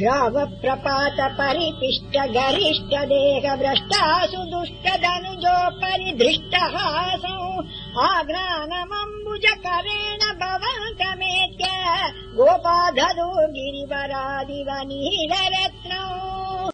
ग्राम प्रपात परिपिष्ट गरिश्च देह भ्रष्टासु दुष्टदनुजो परि धृष्टहासु आघ्रानमम्बुज करेण भवन्तमेत्य समेत्य गिरिवरादिव गिरिवरादिवनिनरत्नौ